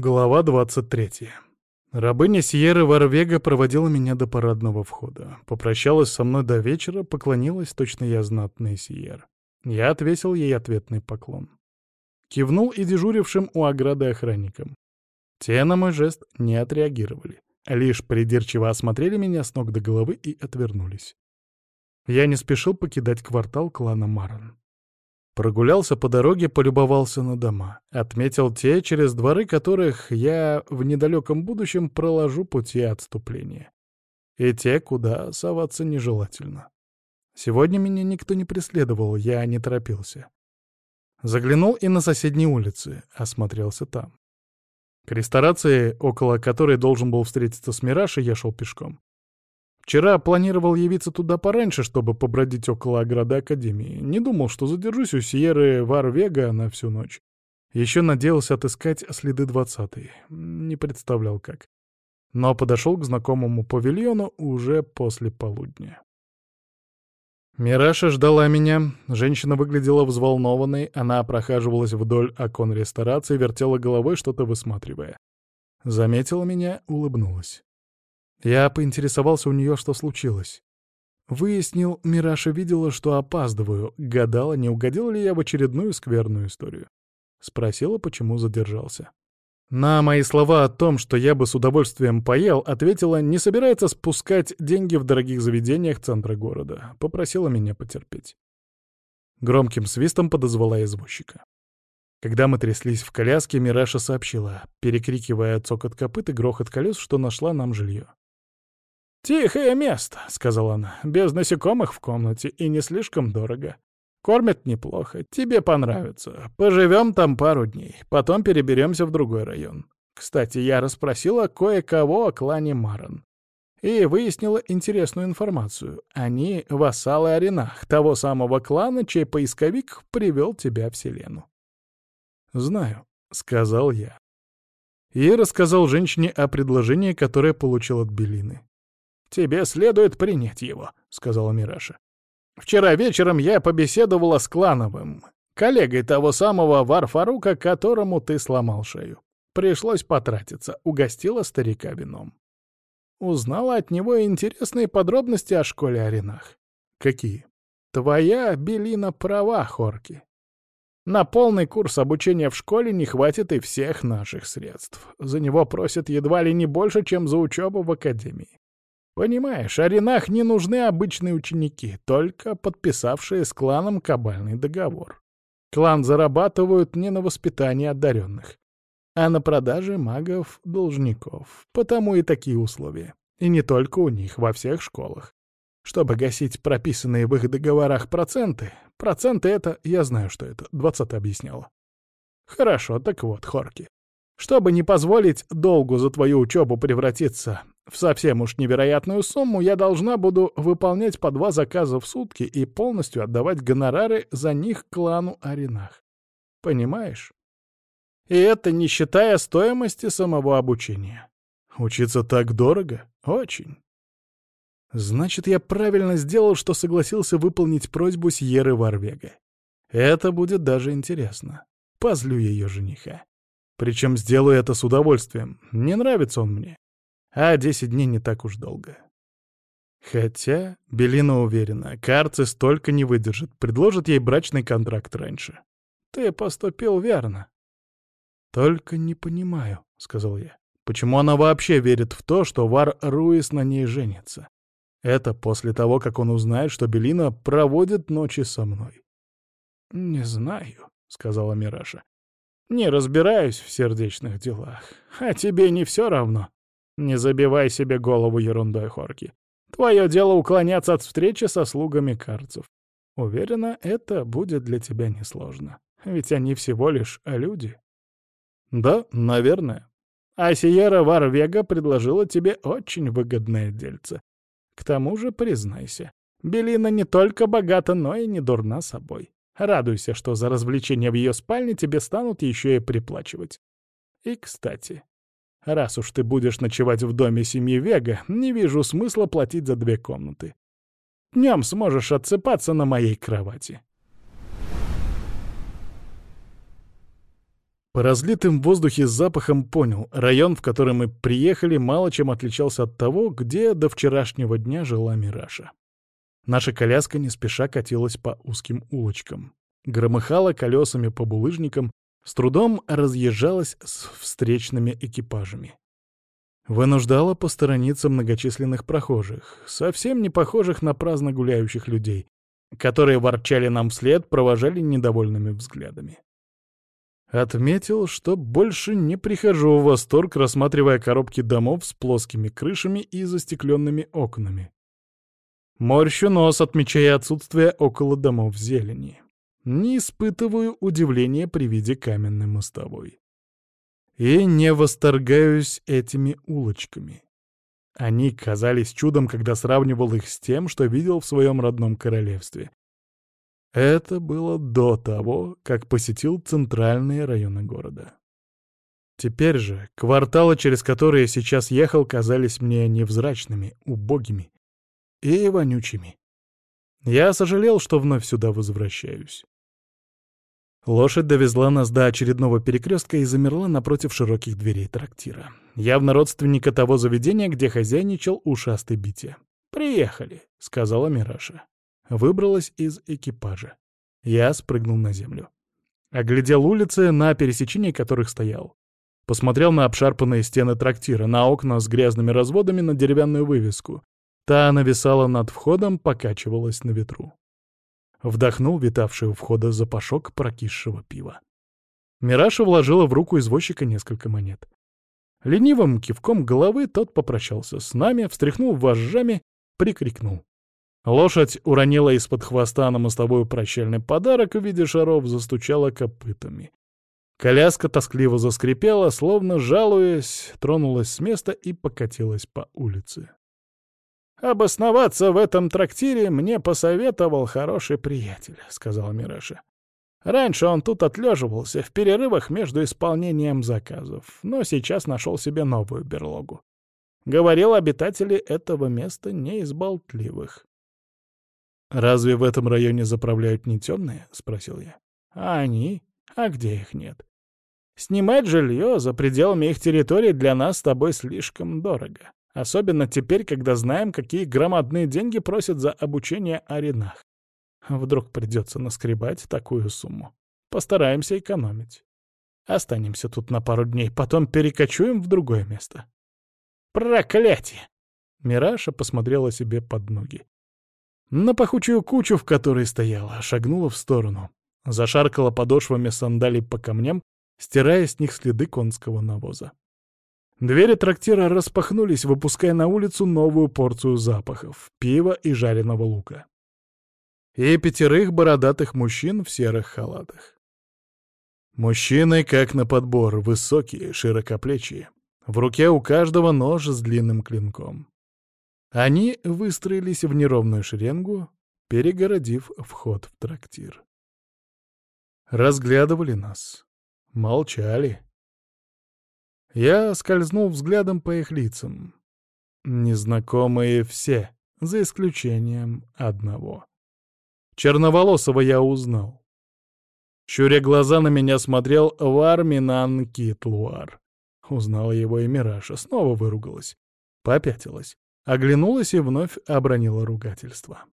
Глава 23. Рабыня Сьерры Варвега проводила меня до парадного входа. Попрощалась со мной до вечера, поклонилась, точно я знатный Сьер. Я отвесил ей ответный поклон. Кивнул и дежурившим у ограды охранникам. Те на мой жест не отреагировали. Лишь придирчиво осмотрели меня с ног до головы и отвернулись. Я не спешил покидать квартал клана Маран. Прогулялся по дороге, полюбовался на дома. Отметил те, через дворы которых я в недалеком будущем проложу пути отступления. И те, куда соваться нежелательно. Сегодня меня никто не преследовал, я не торопился. Заглянул и на соседние улицы, осмотрелся там. К ресторации, около которой должен был встретиться с Мирашей, я шел пешком. Вчера планировал явиться туда пораньше, чтобы побродить около ограды Академии. Не думал, что задержусь у Сьерры Варвега на всю ночь. Еще надеялся отыскать следы двадцатой. Не представлял, как. Но подошел к знакомому павильону уже после полудня. Мираша ждала меня. Женщина выглядела взволнованной. Она прохаживалась вдоль окон ресторации, вертела головой, что-то высматривая. Заметила меня, улыбнулась. Я поинтересовался у нее, что случилось. Выяснил, Мираша видела, что опаздываю, гадала, не угодил ли я в очередную скверную историю. Спросила, почему задержался. На мои слова о том, что я бы с удовольствием поел, ответила, не собирается спускать деньги в дорогих заведениях центра города. Попросила меня потерпеть. Громким свистом подозвала извозчика. Когда мы тряслись в коляске, Мираша сообщила, перекрикивая цокот копыт и грохот колес, что нашла нам жилье. «Тихое место», — сказала она, — «без насекомых в комнате и не слишком дорого. Кормят неплохо, тебе понравится. Поживем там пару дней, потом переберемся в другой район. Кстати, я расспросила кое-кого о клане Маран. И выяснила интересную информацию. Они — вассалы Аренах, того самого клана, чей поисковик привел тебя в Селену. «Знаю», — сказал я. И рассказал женщине о предложении, которое получил от Белины. «Тебе следует принять его», — сказала Мираша. «Вчера вечером я побеседовала с Клановым, коллегой того самого Варфарука, которому ты сломал шею. Пришлось потратиться, угостила старика вином. Узнала от него интересные подробности о школе Аренах. Какие? Твоя Белина права, Хорки. На полный курс обучения в школе не хватит и всех наших средств. За него просят едва ли не больше, чем за учебу в академии. Понимаешь, Аренах не нужны обычные ученики, только подписавшие с кланом кабальный договор. Клан зарабатывают не на воспитании одаренных, а на продаже магов-должников. Потому и такие условия. И не только у них, во всех школах. Чтобы гасить прописанные в их договорах проценты, проценты — это, я знаю, что это, двадцать объясняла. Хорошо, так вот, Хорки. Чтобы не позволить долгу за твою учебу превратиться в совсем уж невероятную сумму, я должна буду выполнять по два заказа в сутки и полностью отдавать гонорары за них клану Аринах. Понимаешь? И это не считая стоимости самого обучения. Учиться так дорого? Очень. Значит, я правильно сделал, что согласился выполнить просьбу Сьеры Варвега. Это будет даже интересно. Позлю ее жениха. Причем сделаю это с удовольствием. Не нравится он мне. А десять дней не так уж долго. Хотя, Белина уверена, Карцы столько не выдержит, предложит ей брачный контракт раньше. Ты поступил верно. Только не понимаю, — сказал я, — почему она вообще верит в то, что Вар Руис на ней женится? Это после того, как он узнает, что Белина проводит ночи со мной. «Не знаю», — сказала Мираша. Не разбираюсь в сердечных делах. А тебе не все равно? Не забивай себе голову ерундой, Хорки. Твое дело уклоняться от встречи со слугами карцев. Уверена, это будет для тебя несложно. Ведь они всего лишь люди. Да, наверное. А Сиера Варвега предложила тебе очень выгодное дельце. К тому же, признайся, Белина не только богата, но и не дурна собой. Радуйся, что за развлечения в ее спальне тебе станут еще и приплачивать. И, кстати, раз уж ты будешь ночевать в доме семьи Вега, не вижу смысла платить за две комнаты. Днем сможешь отсыпаться на моей кровати. По разлитым в воздухе запахам понял, район, в который мы приехали, мало чем отличался от того, где до вчерашнего дня жила Мираша. Наша коляска не спеша катилась по узким улочкам. Громыхала колесами по булыжникам, с трудом разъезжалась с встречными экипажами. Вынуждала посторониться многочисленных прохожих, совсем не похожих на праздно гуляющих людей, которые ворчали нам вслед, провожали недовольными взглядами. Отметил, что больше не прихожу в восторг, рассматривая коробки домов с плоскими крышами и застекленными окнами. Морщу нос, отмечая отсутствие около домов зелени. Не испытываю удивления при виде каменной мостовой. И не восторгаюсь этими улочками. Они казались чудом, когда сравнивал их с тем, что видел в своем родном королевстве. Это было до того, как посетил центральные районы города. Теперь же кварталы, через которые сейчас ехал, казались мне невзрачными, убогими и вонючими. Я сожалел, что вновь сюда возвращаюсь. Лошадь довезла нас до очередного перекрестка и замерла напротив широких дверей трактира. Явно родственника того заведения, где хозяйничал ушастый Битя. «Приехали», — сказала Мираша. Выбралась из экипажа. Я спрыгнул на землю. Оглядел улицы, на пересечении которых стоял. Посмотрел на обшарпанные стены трактира, на окна с грязными разводами, на деревянную вывеску. Та нависала над входом, покачивалась на ветру. Вдохнул витавший у входа запашок прокисшего пива. Мираша вложила в руку извозчика несколько монет. Ленивым кивком головы тот попрощался с нами, встряхнул вожжами, прикрикнул. Лошадь уронила из-под хвоста на мостовую прощальный подарок в виде шаров, застучала копытами. Коляска тоскливо заскрипела, словно жалуясь, тронулась с места и покатилась по улице. «Обосноваться в этом трактире мне посоветовал хороший приятель», — сказал Мираша. «Раньше он тут отлеживался в перерывах между исполнением заказов, но сейчас нашел себе новую берлогу. Говорил, обитатели этого места не из болтливых». «Разве в этом районе заправляют не темные?» — спросил я. «А они? А где их нет? Снимать жилье за пределами их территории для нас с тобой слишком дорого. Особенно теперь, когда знаем, какие громадные деньги просят за обучение о ренах. Вдруг придется наскребать такую сумму. Постараемся экономить. Останемся тут на пару дней, потом перекочуем в другое место. Проклятие! Мираша посмотрела себе под ноги. На пахучую кучу, в которой стояла, шагнула в сторону. Зашаркала подошвами сандалий по камням, стирая с них следы конского навоза. Двери трактира распахнулись, выпуская на улицу новую порцию запахов — пива и жареного лука. И пятерых бородатых мужчин в серых халатах. Мужчины, как на подбор, высокие, широкоплечие. В руке у каждого нож с длинным клинком. Они выстроились в неровную шеренгу, перегородив вход в трактир. Разглядывали нас. Молчали. Я скользнул взглядом по их лицам. Незнакомые все, за исключением одного. Черноволосого я узнал. Щуря глаза на меня смотрел Варминан Китлуар. Узнала его и Мираша, снова выругалась. Попятилась. Оглянулась и вновь обронила ругательство.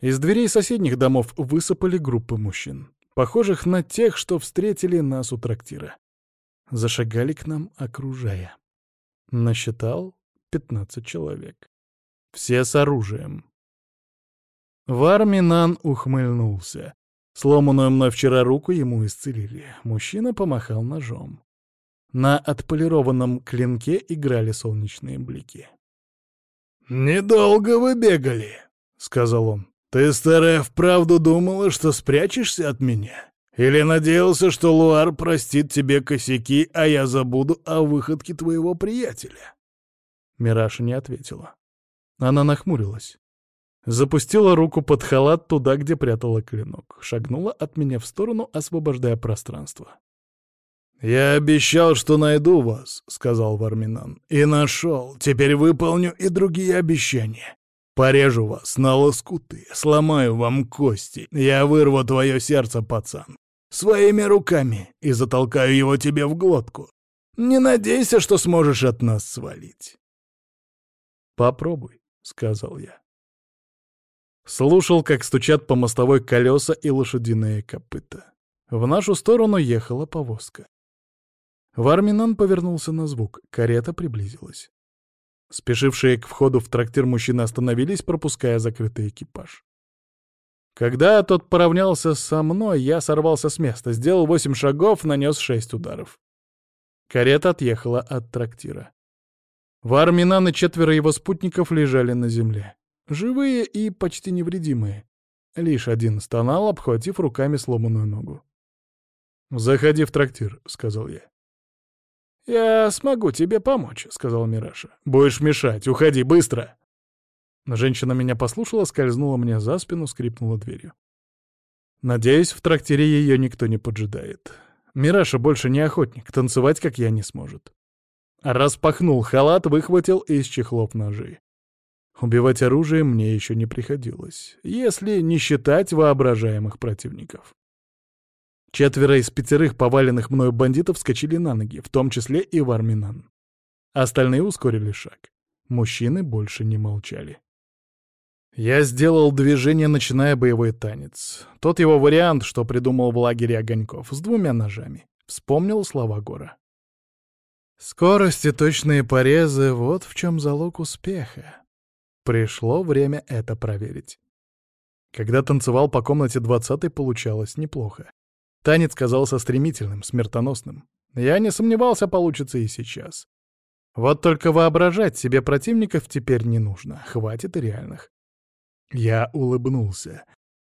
Из дверей соседних домов высыпали группы мужчин, похожих на тех, что встретили нас у трактира зашагали к нам, окружая. Насчитал пятнадцать человек. Все с оружием. Варминан ухмыльнулся. Сломанную мной вчера руку ему исцелили. Мужчина помахал ножом. На отполированном клинке играли солнечные блики. «Недолго вы бегали», — сказал он. «Ты, старая, вправду думала, что спрячешься от меня? Или надеялся, что Луар простит тебе косяки, а я забуду о выходке твоего приятеля?» Мираша не ответила. Она нахмурилась. Запустила руку под халат туда, где прятала клинок. Шагнула от меня в сторону, освобождая пространство. «Я обещал, что найду вас», — сказал Варминан. «И нашел. Теперь выполню и другие обещания. Порежу вас на лоскуты, сломаю вам кости. Я вырву твое сердце, пацан. Своими руками и затолкаю его тебе в глотку. Не надейся, что сможешь от нас свалить. «Попробуй», — сказал я. Слушал, как стучат по мостовой колеса и лошадиные копыта. В нашу сторону ехала повозка. Варминан повернулся на звук, карета приблизилась. Спешившие к входу в трактир мужчины остановились, пропуская закрытый экипаж. Когда тот поравнялся со мной, я сорвался с места, сделал восемь шагов, нанес шесть ударов. Карета отъехала от трактира. Варминан и четверо его спутников лежали на земле. Живые и почти невредимые. Лишь один стонал, обхватив руками сломанную ногу. «Заходи в трактир», — сказал я. «Я смогу тебе помочь», — сказал Мираша. «Будешь мешать. Уходи, быстро!» Женщина меня послушала, скользнула мне за спину, скрипнула дверью. Надеюсь, в трактире ее никто не поджидает. Мираша больше не охотник, танцевать, как я, не сможет. Распахнул халат, выхватил из чехлов ножи. Убивать оружием мне еще не приходилось, если не считать воображаемых противников. Четверо из пятерых поваленных мною бандитов вскочили на ноги, в том числе и Варминан. Остальные ускорили шаг. Мужчины больше не молчали. Я сделал движение, начиная боевой танец. Тот его вариант, что придумал в лагере огоньков, с двумя ножами. Вспомнил слова Гора. Скорость и точные порезы — вот в чем залог успеха. Пришло время это проверить. Когда танцевал по комнате двадцатой, получалось неплохо. Танец казался стремительным, смертоносным. Я не сомневался, получится и сейчас. Вот только воображать себе противников теперь не нужно, хватит и реальных. Я улыбнулся.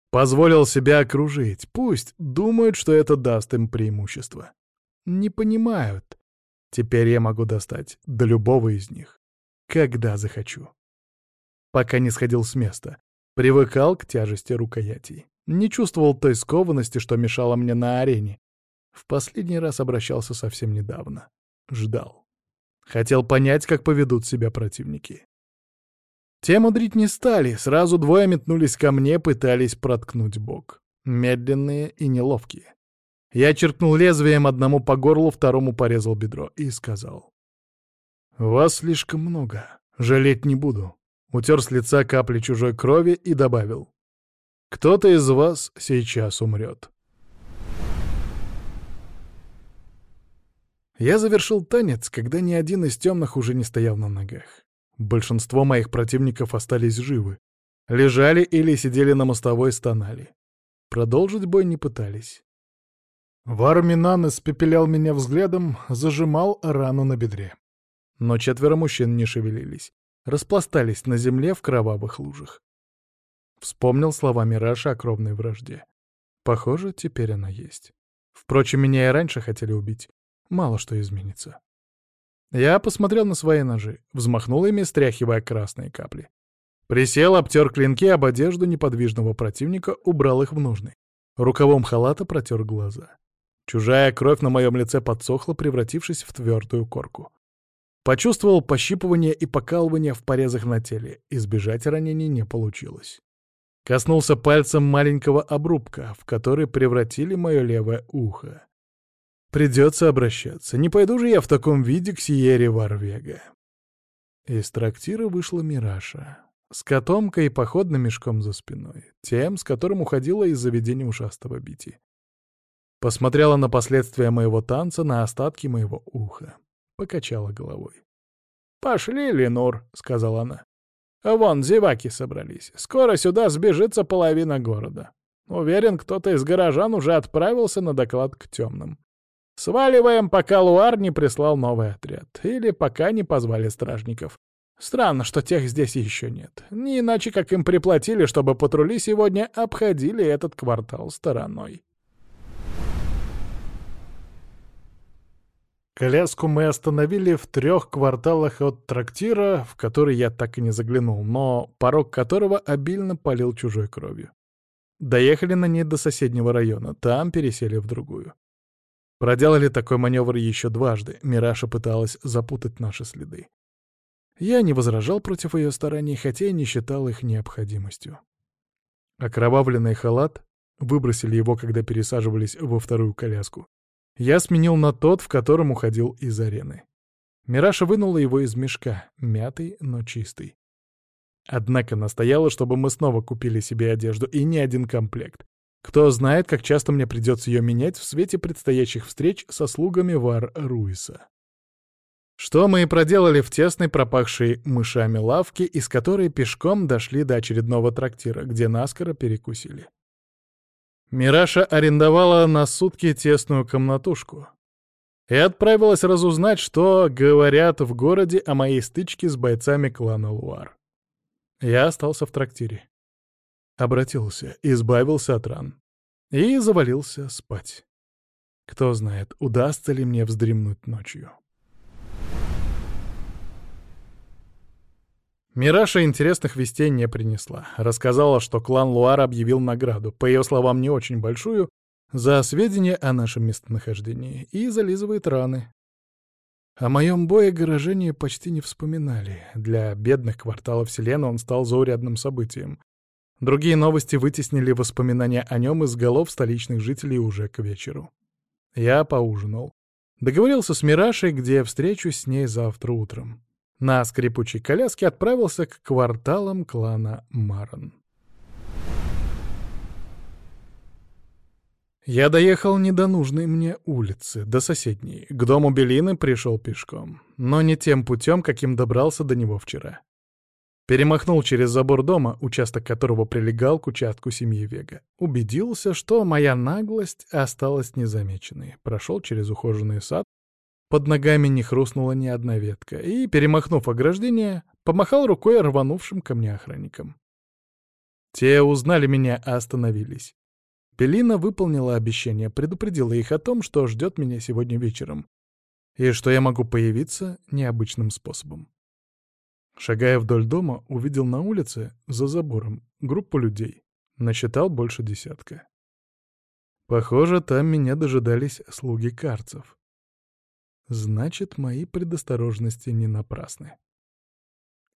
Позволил себя окружить. Пусть думают, что это даст им преимущество. Не понимают. Теперь я могу достать до любого из них. Когда захочу. Пока не сходил с места. Привыкал к тяжести рукоятей. Не чувствовал той скованности, что мешало мне на арене. В последний раз обращался совсем недавно. Ждал. Хотел понять, как поведут себя противники. Те мудрить не стали, сразу двое метнулись ко мне, пытались проткнуть бок. Медленные и неловкие. Я черкнул лезвием одному по горлу, второму порезал бедро и сказал. «Вас слишком много. Жалеть не буду». Утер с лица капли чужой крови и добавил. Кто-то из вас сейчас умрет. Я завершил танец, когда ни один из темных уже не стоял на ногах. Большинство моих противников остались живы. Лежали или сидели на мостовой стонали. Продолжить бой не пытались. Варминан испепелял меня взглядом, зажимал рану на бедре. Но четверо мужчин не шевелились. Распластались на земле в кровавых лужах. Вспомнил слова Мираша о кровной вражде. Похоже, теперь она есть. Впрочем, меня и раньше хотели убить. Мало что изменится. Я посмотрел на свои ножи, взмахнул ими, стряхивая красные капли. Присел, обтер клинки об одежду неподвижного противника, убрал их в ножны. Рукавом халата протер глаза. Чужая кровь на моем лице подсохла, превратившись в твердую корку. Почувствовал пощипывание и покалывание в порезах на теле. Избежать ранений не получилось. Коснулся пальцем маленького обрубка, в который превратили мое левое ухо. Придется обращаться. Не пойду же я в таком виде к Сиере Варвега. Из трактира вышла Мираша. С котомкой и походным мешком за спиной. Тем, с которым уходила из заведения ушастого Бити. Посмотрела на последствия моего танца, на остатки моего уха. Покачала головой. «Пошли, Ленур», — сказала она. Вон, зеваки собрались. Скоро сюда сбежится половина города. Уверен, кто-то из горожан уже отправился на доклад к темным. Сваливаем, пока Луар не прислал новый отряд. Или пока не позвали стражников. Странно, что тех здесь еще нет. Не иначе, как им приплатили, чтобы патрули сегодня обходили этот квартал стороной. Коляску мы остановили в трех кварталах от трактира, в который я так и не заглянул, но порог которого обильно полил чужой кровью. Доехали на ней до соседнего района, там пересели в другую. Проделали такой маневр еще дважды, Мираша пыталась запутать наши следы. Я не возражал против ее стараний, хотя и не считал их необходимостью. Окровавленный халат, Выбросили его, когда пересаживались во вторую коляску. Я сменил на тот, в котором уходил из арены. Мираша вынула его из мешка, мятый, но чистый. Однако настояла, чтобы мы снова купили себе одежду, и не один комплект. Кто знает, как часто мне придется ее менять в свете предстоящих встреч со слугами Вар Руиса. Что мы и проделали в тесной пропахшей мышами лавке, из которой пешком дошли до очередного трактира, где наскоро перекусили. Мираша арендовала на сутки тесную комнатушку и отправилась разузнать, что говорят в городе о моей стычке с бойцами клана Луар. Я остался в трактире. Обратился, избавился от ран и завалился спать. Кто знает, удастся ли мне вздремнуть ночью. Мираша интересных вестей не принесла. Рассказала, что клан Луар объявил награду, по ее словам, не очень большую, за сведения о нашем местонахождении, и зализывает раны. О моем бое горожане почти не вспоминали. Для бедных кварталов Селена он стал заурядным событием. Другие новости вытеснили воспоминания о нем из голов столичных жителей уже к вечеру. Я поужинал. Договорился с Мирашей, где встречусь с ней завтра утром на скрипучей коляске отправился к кварталам клана Маран. Я доехал не до нужной мне улицы, до соседней. К дому Белины пришел пешком, но не тем путем, каким добрался до него вчера. Перемахнул через забор дома, участок которого прилегал к участку семьи Вега. Убедился, что моя наглость осталась незамеченной. Прошел через ухоженный сад, под ногами не хрустнула ни одна ветка, и, перемахнув ограждение, помахал рукой рванувшим ко мне охранникам. Те узнали меня, а остановились. Пелина выполнила обещание, предупредила их о том, что ждет меня сегодня вечером, и что я могу появиться необычным способом. Шагая вдоль дома, увидел на улице, за забором, группу людей. Насчитал больше десятка. Похоже, там меня дожидались слуги карцев. Значит, мои предосторожности не напрасны.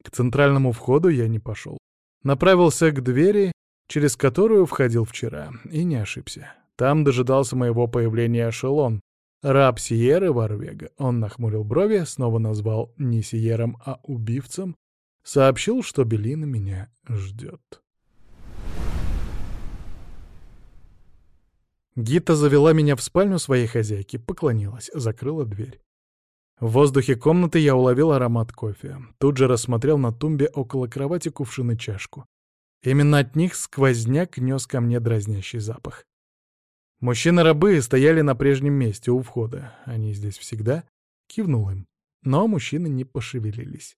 К центральному входу я не пошел. Направился к двери, через которую входил вчера, и не ошибся. Там дожидался моего появления эшелон. Раб Сиеры Варвега. Он нахмурил брови, снова назвал не Сиером, а убивцем. Сообщил, что Белина меня ждет. Гита завела меня в спальню своей хозяйки, поклонилась, закрыла дверь. В воздухе комнаты я уловил аромат кофе. Тут же рассмотрел на тумбе около кровати кувшин и чашку. Именно от них сквозняк нес ко мне дразнящий запах. Мужчины-рабы стояли на прежнем месте у входа. Они здесь всегда. Кивнул им. Но мужчины не пошевелились.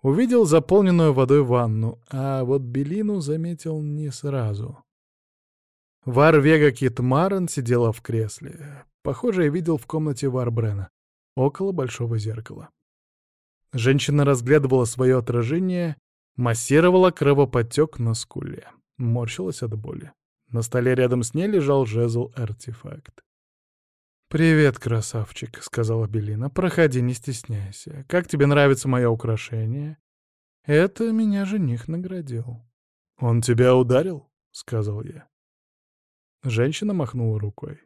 Увидел заполненную водой ванну, а вот Белину заметил не сразу. Вар Вега Китмарен сидела в кресле. Похоже, я видел в комнате Вар Брена, около большого зеркала. Женщина разглядывала свое отражение, массировала кровоподтек на скуле, морщилась от боли. На столе рядом с ней лежал жезл-артефакт. «Привет, красавчик», — сказала Белина. «Проходи, не стесняйся. Как тебе нравится мое украшение?» «Это меня жених наградил». «Он тебя ударил?» — сказал я. Женщина махнула рукой.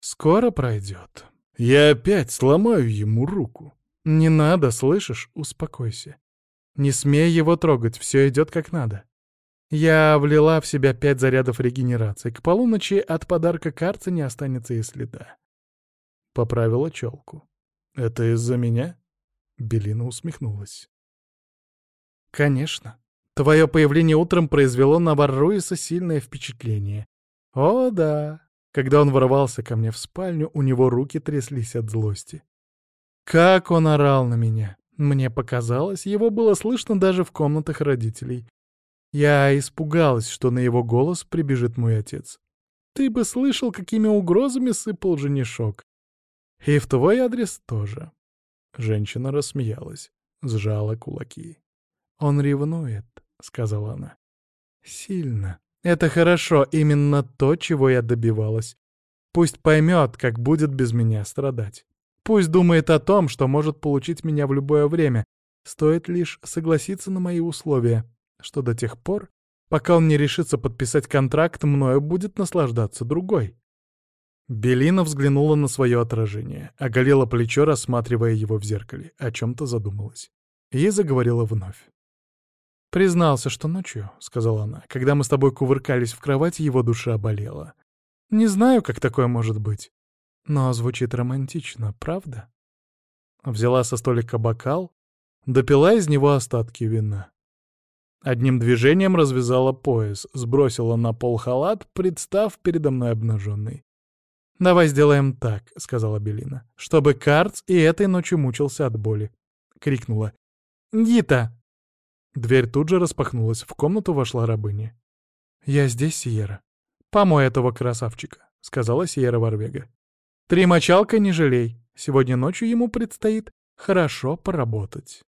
«Скоро пройдет. Я опять сломаю ему руку. Не надо, слышишь? Успокойся. Не смей его трогать, все идет как надо. Я влила в себя пять зарядов регенерации. К полуночи от подарка карты не останется и следа. Поправила челку. «Это из-за меня?» Белина усмехнулась. «Конечно. Твое появление утром произвело на Варруиса сильное впечатление. О, да. Когда он ворвался ко мне в спальню, у него руки тряслись от злости. Как он орал на меня! Мне показалось, его было слышно даже в комнатах родителей. Я испугалась, что на его голос прибежит мой отец. Ты бы слышал, какими угрозами сыпал женишок. И в твой адрес тоже. Женщина рассмеялась, сжала кулаки. «Он ревнует», — сказала она. «Сильно. Это хорошо, именно то, чего я добивалась. Пусть поймет, как будет без меня страдать. Пусть думает о том, что может получить меня в любое время. Стоит лишь согласиться на мои условия, что до тех пор, Пока он не решится подписать контракт, мною будет наслаждаться другой. Белина взглянула на свое отражение, оголила плечо, рассматривая его в зеркале, о чем-то задумалась. И заговорила вновь. «Признался, что ночью», — сказала она, — «когда мы с тобой кувыркались в кровати, его душа болела. Не знаю, как такое может быть, но звучит романтично, правда?» Взяла со столика бокал, допила из него остатки вина. Одним движением развязала пояс, сбросила на пол халат, представ передо мной обнаженный. «Давай сделаем так», — сказала Белина, — «чтобы Карц и этой ночью мучился от боли». Крикнула. «Гита!» Дверь тут же распахнулась, в комнату вошла рабыня. «Я здесь, Сиера. Помой этого красавчика», — сказала Сиера Варвега. «Три мочалка не жалей. Сегодня ночью ему предстоит хорошо поработать».